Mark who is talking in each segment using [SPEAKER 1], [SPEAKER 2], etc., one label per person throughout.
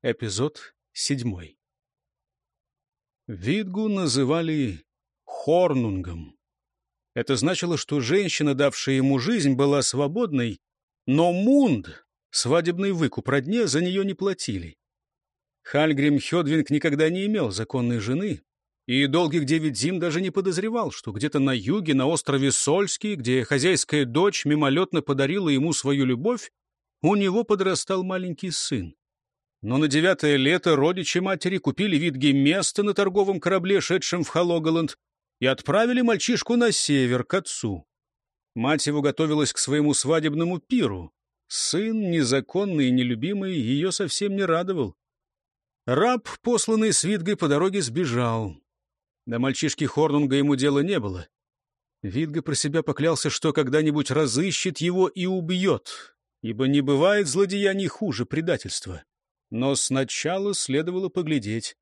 [SPEAKER 1] Эпизод седьмой. Видгу называли Хорнунгом. Это значило, что женщина, давшая ему жизнь, была свободной, но Мунд, свадебный выкуп родне, за нее не платили. Хальгрим Хедвинг никогда не имел законной жены, и долгих девять зим даже не подозревал, что где-то на юге, на острове Сольский, где хозяйская дочь мимолетно подарила ему свою любовь, у него подрастал маленький сын. Но на девятое лето родичи матери купили Витге место на торговом корабле, шедшем в Халоголанд, и отправили мальчишку на север, к отцу. Мать его готовилась к своему свадебному пиру. Сын, незаконный и нелюбимый, ее совсем не радовал. Раб, посланный с Витгой, по дороге сбежал. До мальчишки Хорнунга ему дела не было. Витга про себя поклялся, что когда-нибудь разыщет его и убьет, ибо не бывает злодеяний хуже предательства. Но сначала следовало поглядеть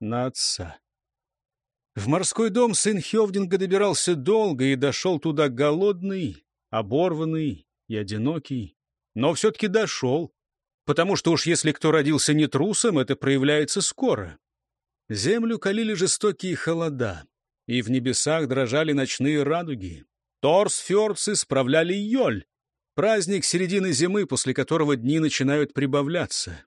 [SPEAKER 1] на отца. В морской дом сын Хевдинга добирался долго и дошел туда голодный, оборванный и одинокий. Но все-таки дошел, потому что уж если кто родился не трусом, это проявляется скоро. Землю калили жестокие холода, и в небесах дрожали ночные радуги. Торсфьордсы справляли Йоль, праздник середины зимы, после которого дни начинают прибавляться.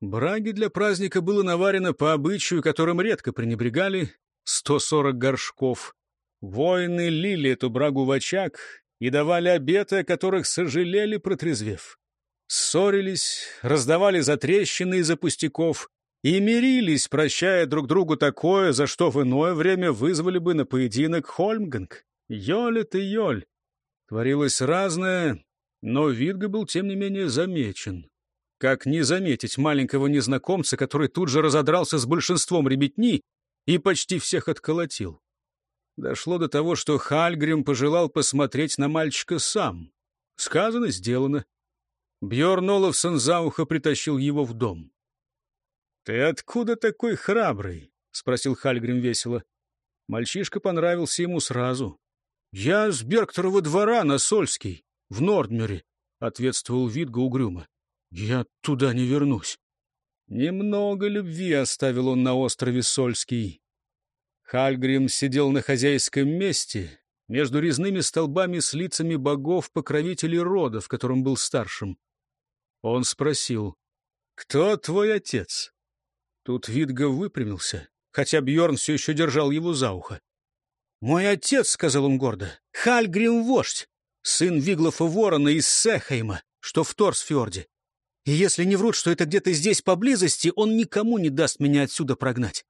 [SPEAKER 1] Браги для праздника было наварено по обычаю, которым редко пренебрегали, 140 горшков. Воины лили эту брагу в очаг и давали обеты, о которых сожалели, протрезвев. Ссорились, раздавали затрещины из-за пустяков, и мирились, прощая друг другу такое, за что в иное время вызвали бы на поединок Хольмганг. Йоль это Йоль. Творилось разное, но Витга был, тем не менее, замечен. Как не заметить маленького незнакомца, который тут же разодрался с большинством ребятни и почти всех отколотил? Дошло до того, что Хальгрим пожелал посмотреть на мальчика сам. Сказано, сделано. Бьорн Олафсон за ухо притащил его в дом. «Ты откуда такой храбрый?» — спросил Хальгрим весело. Мальчишка понравился ему сразу. «Я с Бергторова двора на Сольский, в Нордмюре», — ответствовал Витга угрюмо. «Я туда не вернусь». Немного любви оставил он на острове Сольский. Хальгрим сидел на хозяйском месте, между резными столбами с лицами богов-покровителей рода, в котором был старшим. Он спросил, «Кто твой отец?» Тут Витга выпрямился, хотя Бьорн все еще держал его за ухо. «Мой отец», — сказал он гордо, — «Хальгрим вождь, сын Виглофа Ворона из Сехейма, что в Торсфьорде. И если не врут, что это где-то здесь поблизости, он никому не даст меня отсюда прогнать».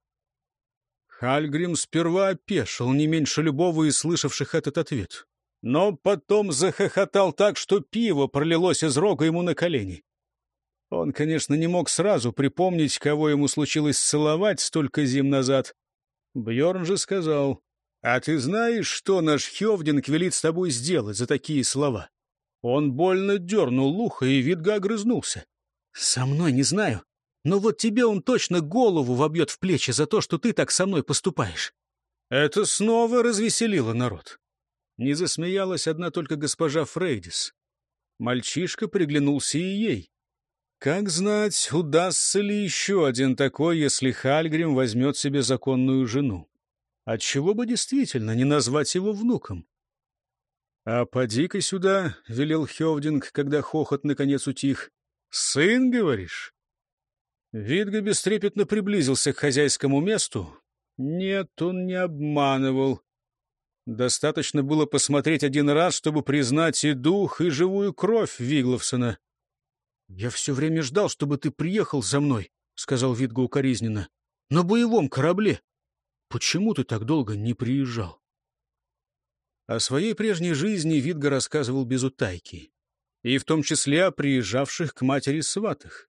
[SPEAKER 1] Хальгрим сперва опешил не меньше любого из слышавших этот ответ. Но потом захохотал так, что пиво пролилось из рога ему на колени. Он, конечно, не мог сразу припомнить, кого ему случилось целовать столько зим назад. Бьорн же сказал, «А ты знаешь, что наш Хевдинг велит с тобой сделать за такие слова?» Он больно дернул ухо, и Витга огрызнулся. «Со мной не знаю, но вот тебе он точно голову вобьет в плечи за то, что ты так со мной поступаешь». Это снова развеселило народ. Не засмеялась одна только госпожа Фрейдис. Мальчишка приглянулся и ей. Как знать, удастся ли еще один такой, если Хальгрим возьмет себе законную жену? Отчего бы действительно не назвать его внуком? — А поди-ка сюда, — велел Хевдинг, когда хохот наконец утих. — Сын, говоришь? Видга бестрепетно приблизился к хозяйскому месту. Нет, он не обманывал. Достаточно было посмотреть один раз, чтобы признать и дух, и живую кровь Вигловсона. «Я все время ждал, чтобы ты приехал за мной», — сказал Витга укоризненно. «На боевом корабле. Почему ты так долго не приезжал?» О своей прежней жизни Витга рассказывал без утайки, и в том числе о приезжавших к матери сватах.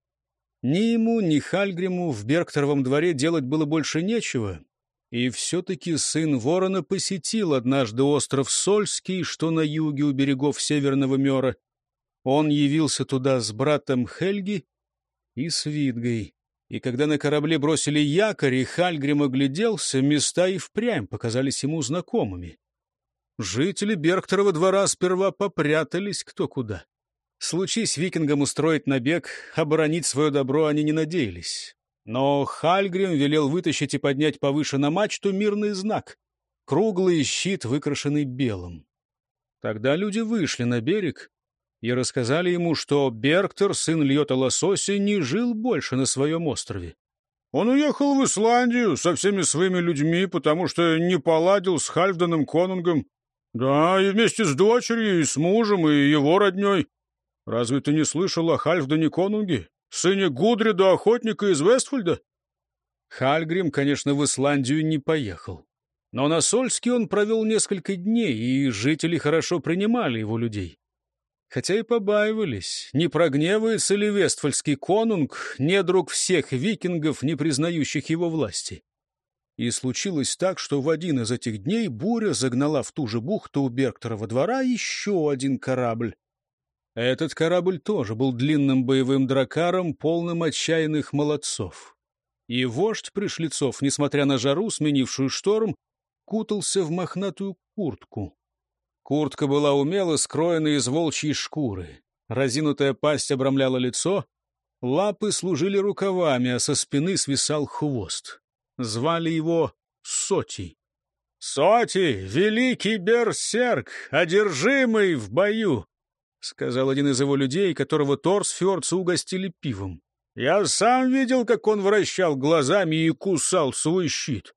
[SPEAKER 1] Ни ему, ни Хальгриму в Бергторовом дворе делать было больше нечего, и все-таки сын ворона посетил однажды остров Сольский, что на юге у берегов Северного Мера, он явился туда с братом Хельги и с Витгой. И когда на корабле бросили якорь, и Хальгрим огляделся, места и впрямь показались ему знакомыми. Жители Бергторова двора сперва попрятались кто куда. Случись викингам устроить набег, оборонить свое добро они не надеялись. Но Хальгрим велел вытащить и поднять повыше на мачту мирный знак — круглый щит, выкрашенный белым. Тогда люди вышли на берег и рассказали ему, что Берктер, сын Льота Лосося, не жил больше на своем острове. Он уехал в Исландию со всеми своими людьми, потому что не поладил с Хальфданом Конунгом. Да, и вместе с дочерью, и с мужем, и его родней. Разве ты не слышал о Хальфдане Конунге, сыне Гудрида, охотника из Вестфольда? Хальгрим, конечно, в Исландию не поехал. Но на Сольске он провел несколько дней, и жители хорошо принимали его людей. Хотя и побаивались, не прогневается ли Вестфальский конунг, не друг всех викингов, не признающих его власти. И случилось так, что в один из этих дней буря загнала в ту же бухту у Беркторова двора еще один корабль. Этот корабль тоже был длинным боевым дракаром, полным отчаянных молодцов. И вождь пришлицов, несмотря на жару, сменившую шторм, кутался в мохнатую куртку. Куртка была умело скроена из волчьей шкуры. Разинутая пасть обрамляла лицо, лапы служили рукавами, а со спины свисал хвост. Звали его Соти. «Соти, великий берсерк, одержимый в бою!» — сказал один из его людей, которого Торс угостили пивом. «Я сам видел, как он вращал глазами и кусал свой щит.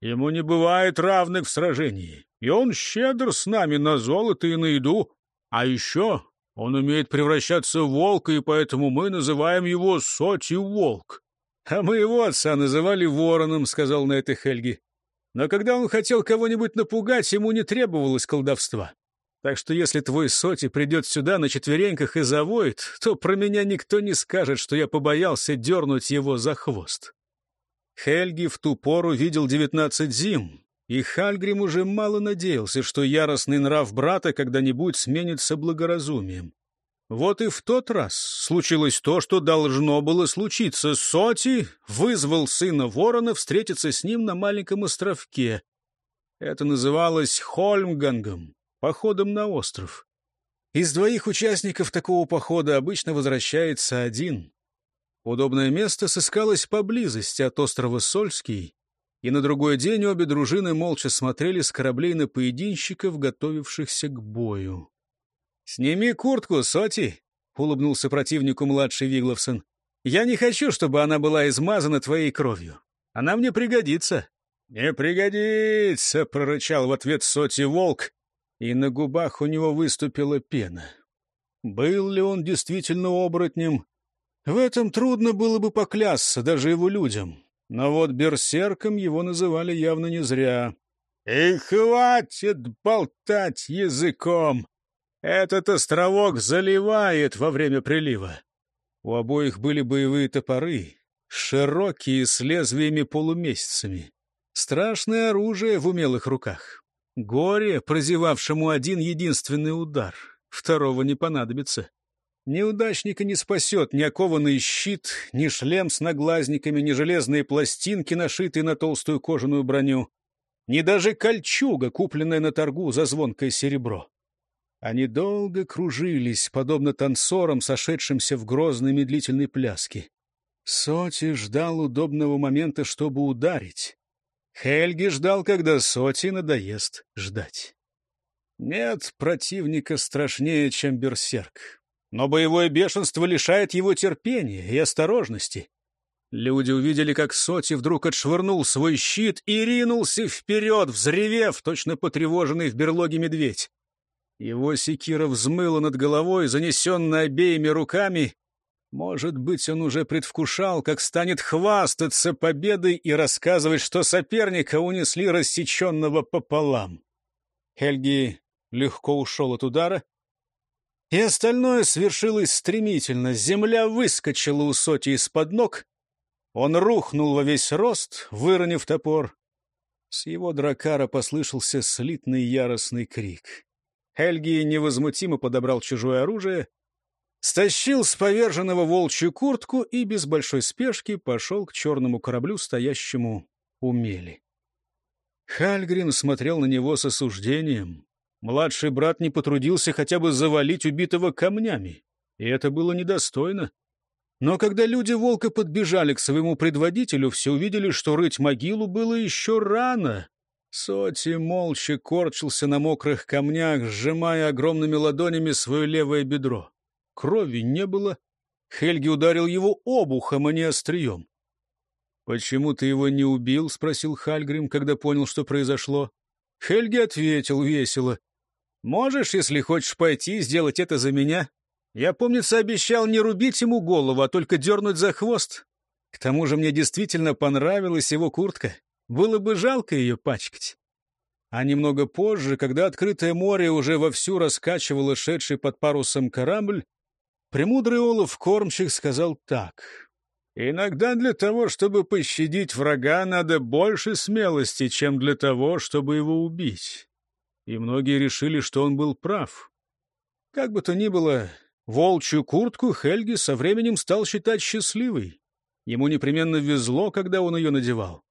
[SPEAKER 1] Ему не бывает равных в сражении, и он щедр с нами на золото и на еду. А еще он умеет превращаться в волка, и поэтому мы называем его Соти-волк. А мы его отца называли вороном, — сказал на это Хельги. Но когда он хотел кого-нибудь напугать, ему не требовалось колдовства. Так что если твой Соти придет сюда на четвереньках и завоет, то про меня никто не скажет, что я побоялся дернуть его за хвост. Хельги в ту пору видел девятнадцать зим, и Хальгрим уже мало надеялся, что яростный нрав брата когда-нибудь сменится благоразумием. Вот и в тот раз случилось то, что должно было случиться. Соти вызвал сына ворона встретиться с ним на маленьком островке. Это называлось Хольмгангом, походом на остров. Из двоих участников такого похода обычно возвращается один. Удобное место сыскалось поблизости от острова Сольский, и на другой день обе дружины молча смотрели с кораблей на поединщиков, готовившихся к бою. «Сними куртку, Соти!» — улыбнулся противнику младший Вигловсон. «Я не хочу, чтобы она была измазана твоей кровью. Она мне пригодится». «Не пригодится!» — прорычал в ответ Соти волк, и на губах у него выступила пена. Был ли он действительно оборотнем, в этом трудно было бы поклясться даже его людям. Но вот берсерком его называли явно не зря. «И хватит болтать языком! Этот островок заливает во время прилива!» У обоих были боевые топоры, широкие, с лезвиями-полумесяцами. Страшное оружие в умелых руках. Горе, прозевавшему один единственный удар. Второго не понадобится. Неудачника не спасет ни окованный щит, ни шлем с наглазниками, ни железные пластинки, нашитые на толстую кожаную броню, ни даже кольчуга, купленная на торгу за звонкое серебро. Они долго кружились, подобно танцорам, сошедшимся в грозной медлительной пляске. Соти ждал удобного момента, чтобы ударить. Хельги ждал, когда Соти надоест ждать. Нет противника страшнее, чем берсерк но боевое бешенство лишает его терпения и осторожности. Люди увидели, как Соти вдруг отшвырнул свой щит и ринулся вперед, взревев, точно потревоженный в берлоге медведь. Его секира взмыла над головой, занесенная обеими руками. Может быть, он уже предвкушал, как станет хвастаться победой и рассказывать, что соперника унесли рассеченного пополам. Хельги легко ушел от удара, и остальное свершилось стремительно. Земля выскочила у Соти из-под ног. Он рухнул во весь рост, выронив топор. С его дракара послышался слитный яростный крик. Хельги невозмутимо подобрал чужое оружие, стащил с поверженного волчью куртку и без большой спешки пошел к черному кораблю, стоящему у мели. Хальгрин смотрел на него с осуждением. Младший брат не потрудился хотя бы завалить убитого камнями. и это было недостойно. Но когда люди волка подбежали к своему предводителю, все увидели, что рыть могилу было еще рано. Соти молча корчился на мокрых камнях, сжимая огромными ладонями свое левое бедро. Крови не было. Хельги ударил его обухом, а не острием. «Почему ты его не убил?» — спросил Хальгрим, когда понял, что произошло. Хельги ответил весело. «Можешь, если хочешь пойти, сделать это за меня? Я, помнится, обещал не рубить ему голову, а только дернуть за хвост. К тому же мне действительно понравилась его куртка. Было бы жалко ее пачкать. А немного позже, когда открытое море уже вовсю раскачивало шедший под парусом корабль, премудрый Олаф Кормчих сказал так. «Иногда для того, чтобы пощадить врага, надо больше смелости, чем для того, чтобы его убить». И многие решили, что он был прав. Как бы то ни было, Волчью куртку Хельги со временем стал считать счастливой. Ему непременно везло, когда он ее надевал.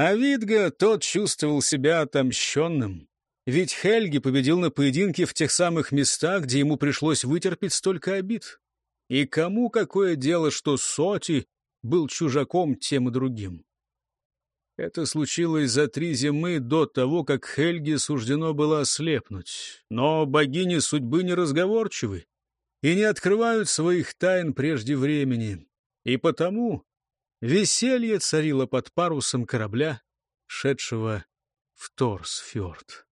[SPEAKER 1] А Витга тот чувствовал себя отомщенным. Ведь Хельги победил на поединке в тех самых местах, где ему пришлось вытерпеть столько обид. И кому какое дело, что Соти был чужаком тем и другим? Это случилось за три зимы до того, как Хельге суждено было ослепнуть. Но богини судьбы неразговорчивы и не открывают своих тайн прежде времени. И потому веселье царило под парусом корабля, шедшего в Торсфьорд.